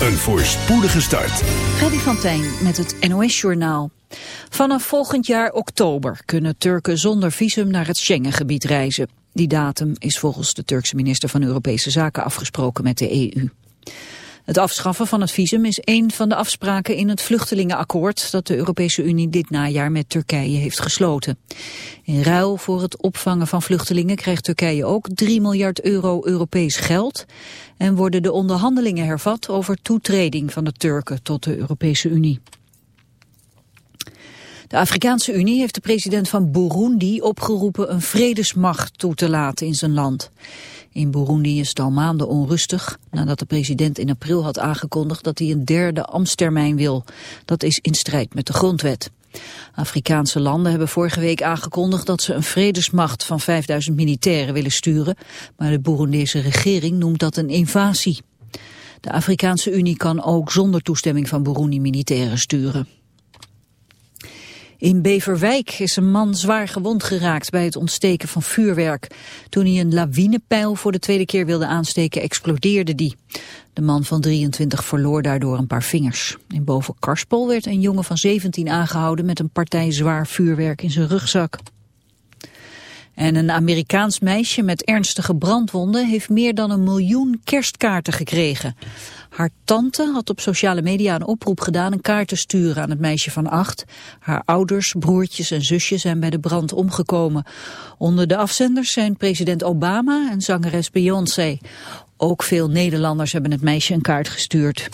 een voorspoedige start. Freddy van Tijn met het NOS-journaal. Vanaf volgend jaar oktober kunnen Turken zonder visum naar het Schengengebied reizen. Die datum is volgens de Turkse minister van Europese Zaken afgesproken met de EU. Het afschaffen van het visum is een van de afspraken in het vluchtelingenakkoord dat de Europese Unie dit najaar met Turkije heeft gesloten. In ruil voor het opvangen van vluchtelingen krijgt Turkije ook 3 miljard euro Europees geld en worden de onderhandelingen hervat over toetreding van de Turken tot de Europese Unie. De Afrikaanse Unie heeft de president van Burundi opgeroepen een vredesmacht toe te laten in zijn land. In Burundi is het al maanden onrustig nadat de president in april had aangekondigd dat hij een derde ambtstermijn wil. Dat is in strijd met de grondwet. Afrikaanse landen hebben vorige week aangekondigd dat ze een vredesmacht van 5000 militairen willen sturen, maar de Burundese regering noemt dat een invasie. De Afrikaanse Unie kan ook zonder toestemming van Burundi militairen sturen. In Beverwijk is een man zwaar gewond geraakt bij het ontsteken van vuurwerk. Toen hij een lawinepijl voor de tweede keer wilde aansteken, explodeerde die. De man van 23 verloor daardoor een paar vingers. In Boven-Karspel werd een jongen van 17 aangehouden met een partij zwaar vuurwerk in zijn rugzak. En een Amerikaans meisje met ernstige brandwonden heeft meer dan een miljoen kerstkaarten gekregen. Haar tante had op sociale media een oproep gedaan een kaart te sturen aan het meisje van acht. Haar ouders, broertjes en zusjes zijn bij de brand omgekomen. Onder de afzenders zijn president Obama en zangeres Beyoncé. Ook veel Nederlanders hebben het meisje een kaart gestuurd.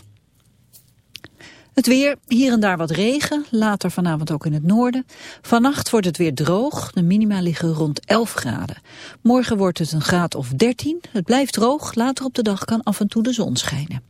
Het weer, hier en daar wat regen, later vanavond ook in het noorden. Vannacht wordt het weer droog, de minima liggen rond 11 graden. Morgen wordt het een graad of 13, het blijft droog, later op de dag kan af en toe de zon schijnen.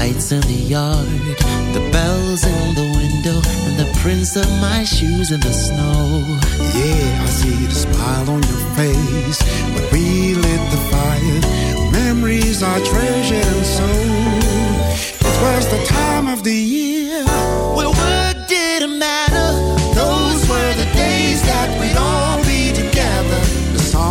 Lights in the yard, the bells in the window, and the prints of my shoes in the snow. Yeah, I see the smile on your face when we lit the fire. Memories are treasured and so. It was the time of the year.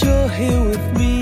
you're here with me.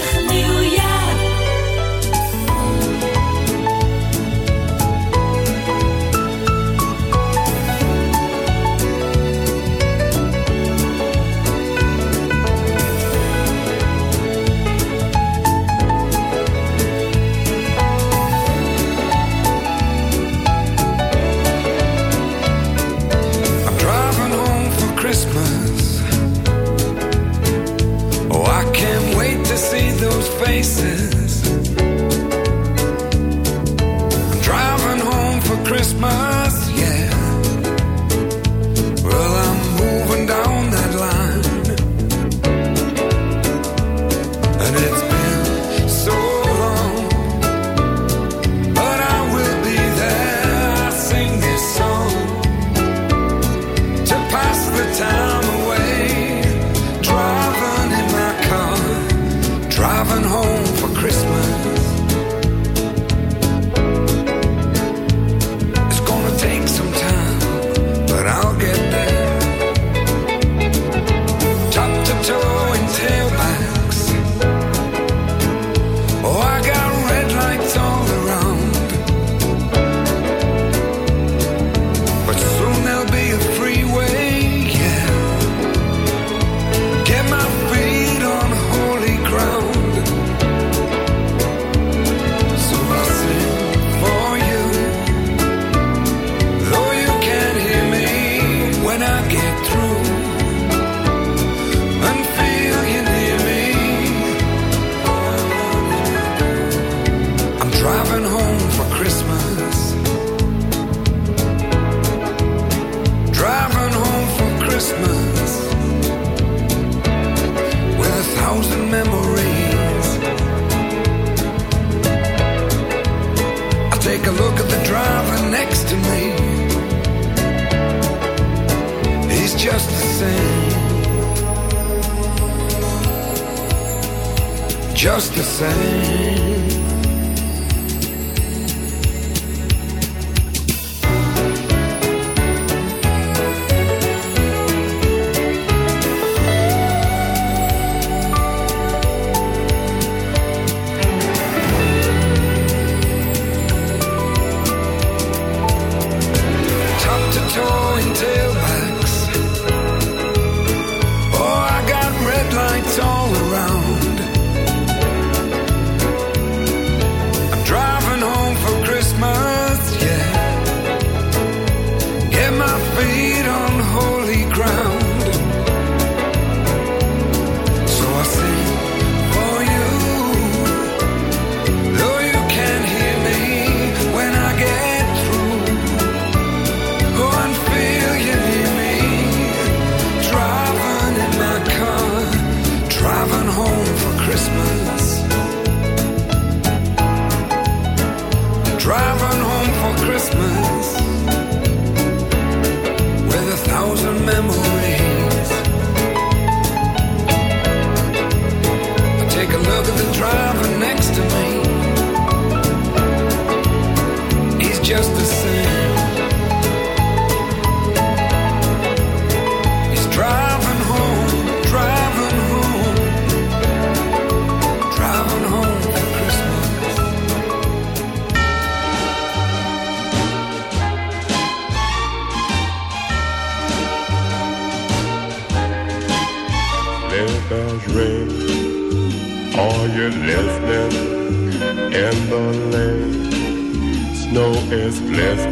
Just the same.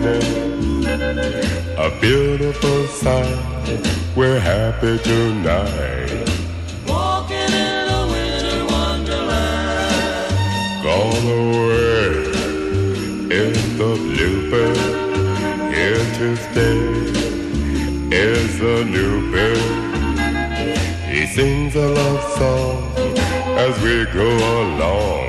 A beautiful sight. We're happy tonight. Walking in a winter wonderland. Gone away is the bluebird. Here to stay is a new bird. He sings a love song as we go along.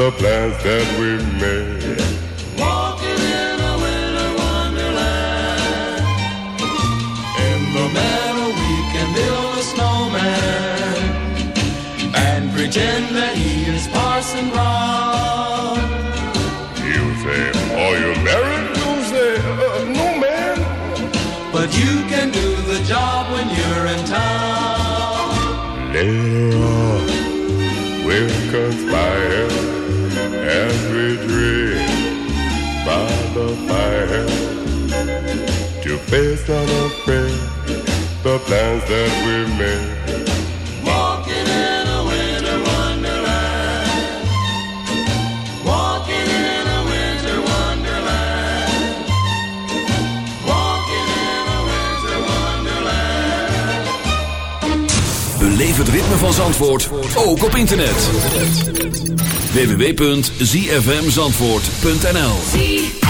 the plans that we made. Walking in a winter wonderland. In the Meadow we can build a snowman and pretend that he is Parson Brown. you say, Are you married? Unafraid the plans that we made. Walking in a winter wonderland. Walking in a winter wonderland. Walking in a winter wonderland. Beleef het ritme van Zandvoort ook op internet. www.zfmzandvoort.nl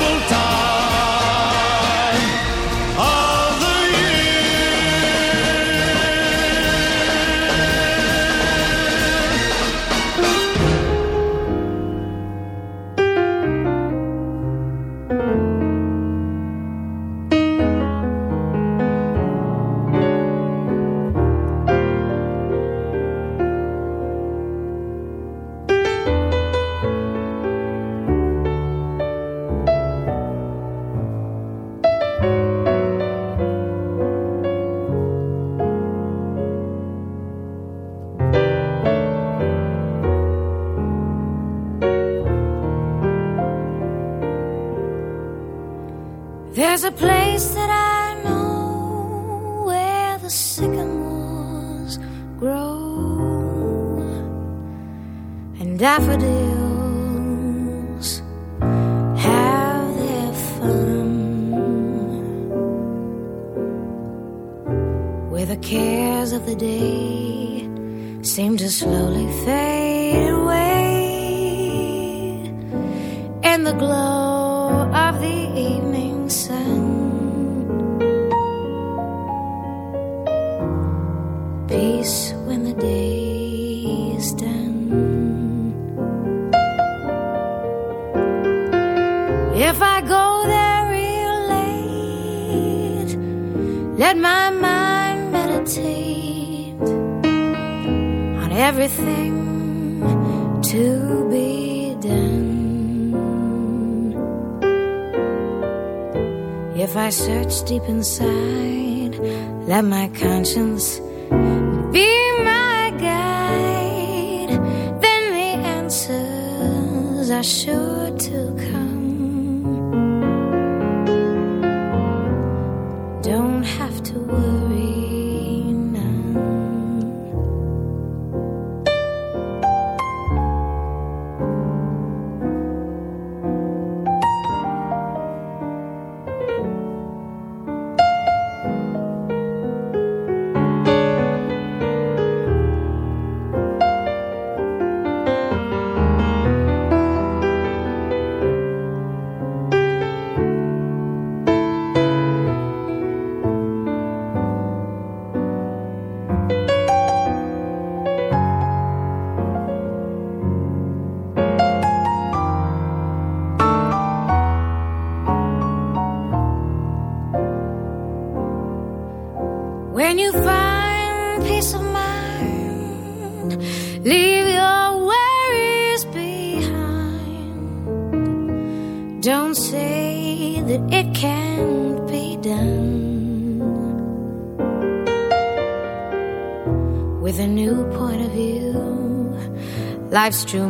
Deep inside, let my conscience be my guide, then the answers are sure to come. Life's true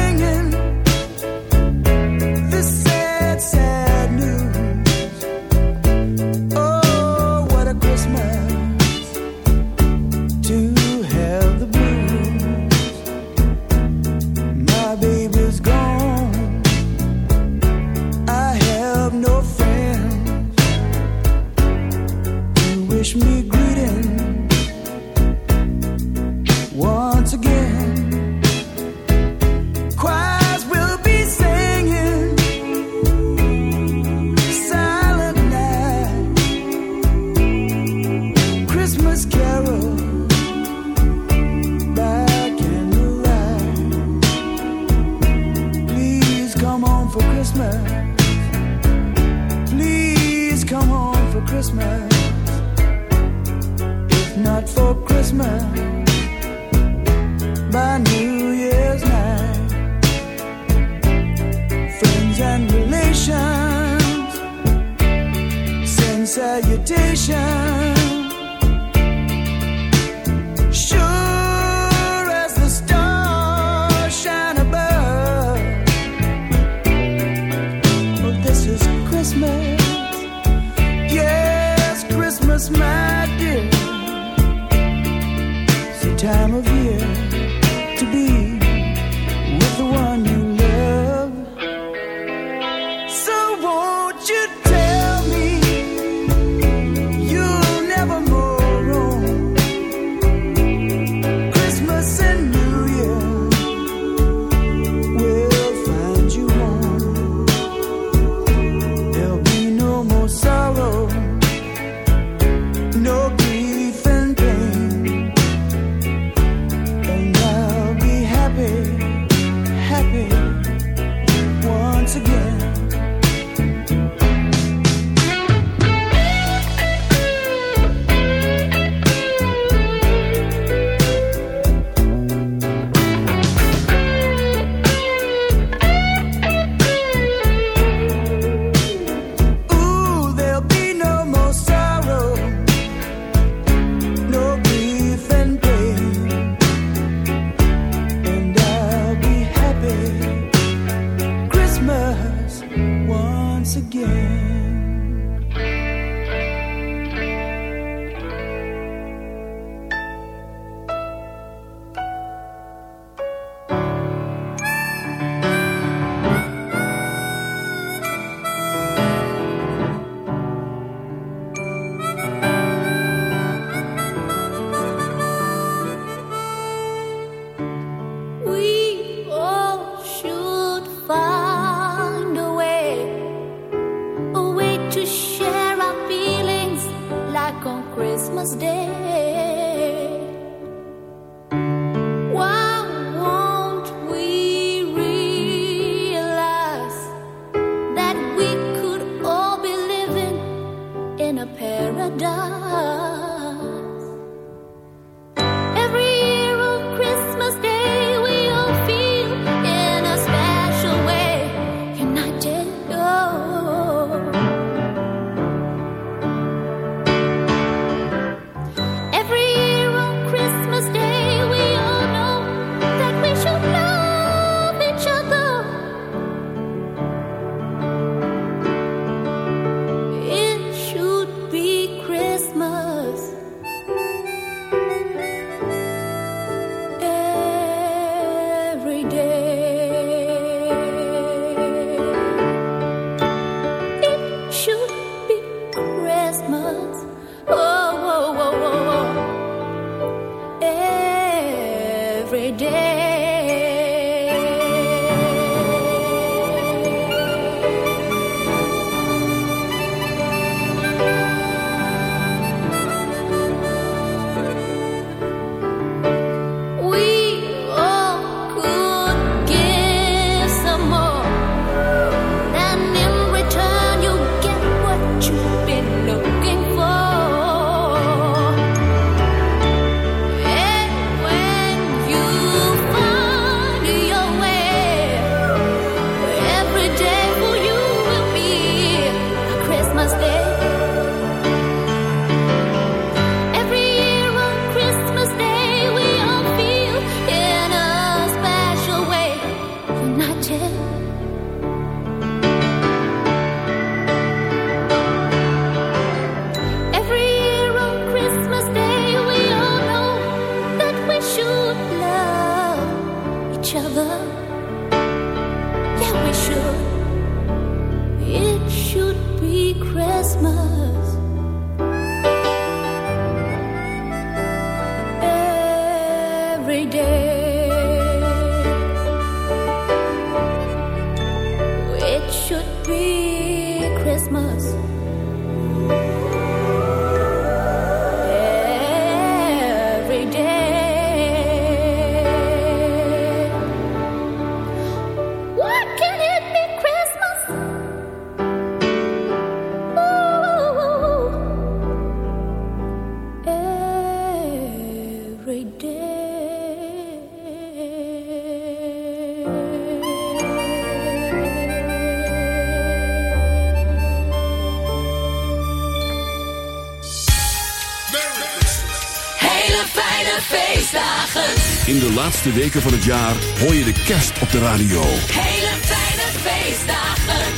laatste weken van het jaar hoor je de kerst op de radio. Hele fijne feestdagen.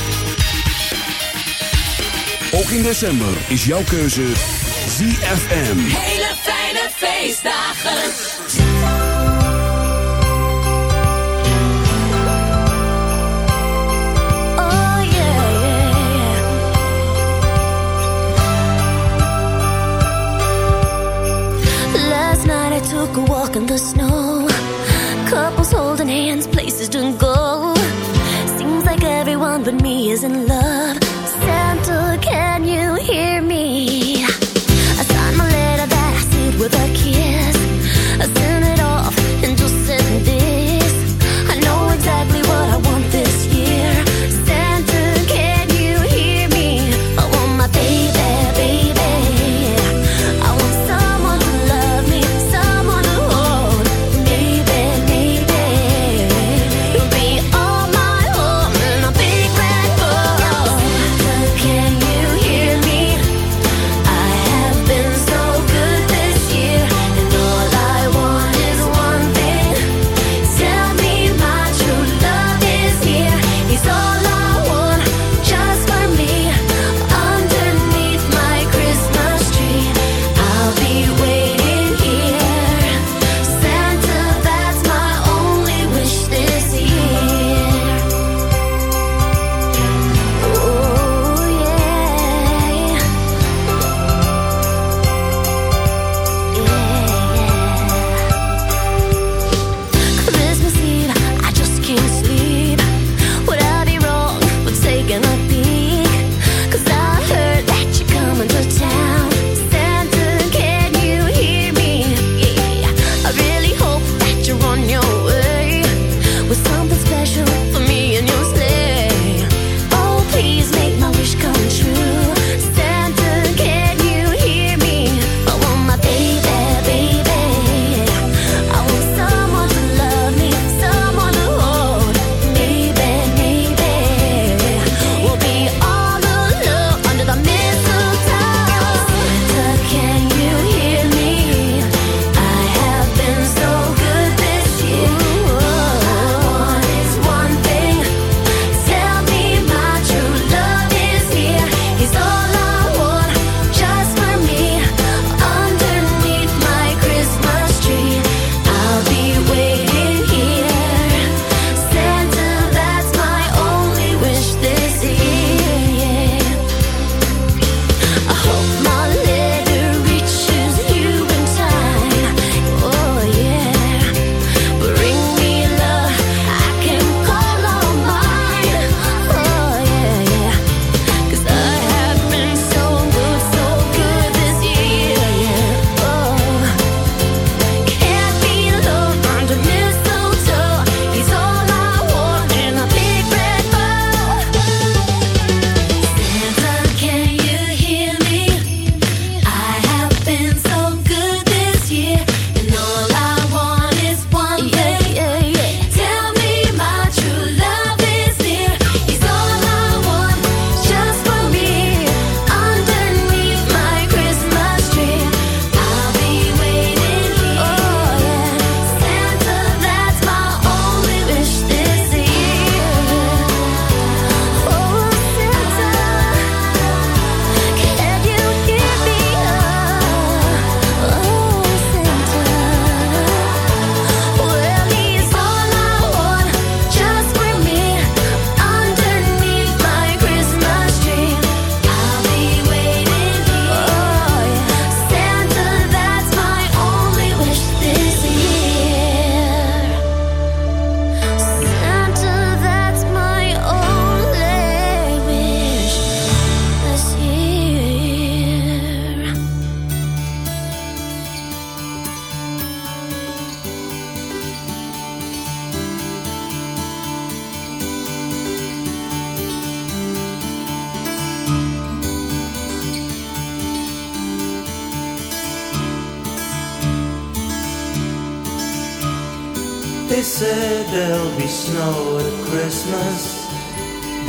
Ook in december is jouw keuze ZFM. Hele fijne feestdagen. Oh, took a walk in the snow holding hands, places to go. Seems like everyone but me is in love.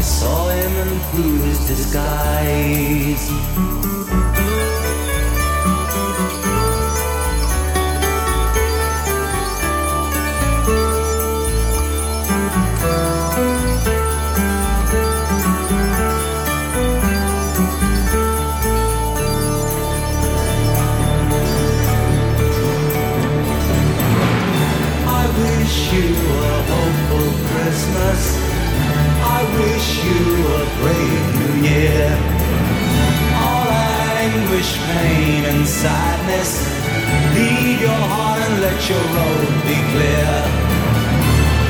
I saw him and through his disguise. You a brave new year. All anguish, pain, and sadness. Leave your heart and let your road be clear.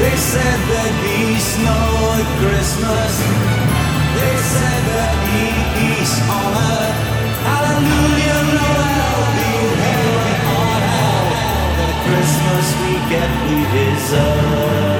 They said there'd be snow at Christmas. They said there'd be peace on earth. Hallelujah, Noel, be heaven on hell. The Christmas we get, we deserve.